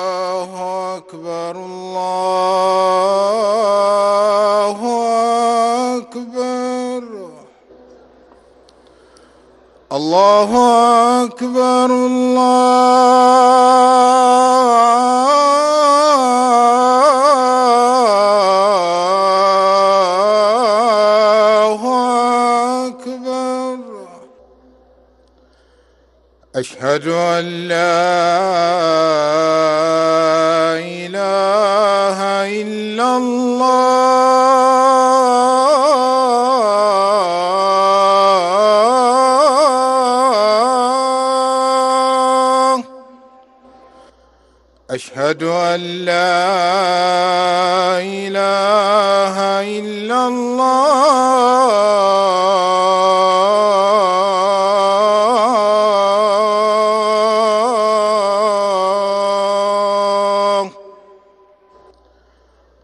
الله أكبر الله أكبر الله أكبر الله أكبر أشهد أن لا إله إلا الله أشهد أن لا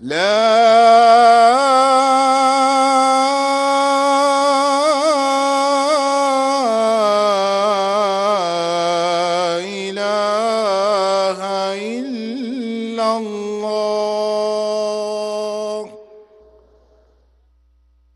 لا إله إلا الله.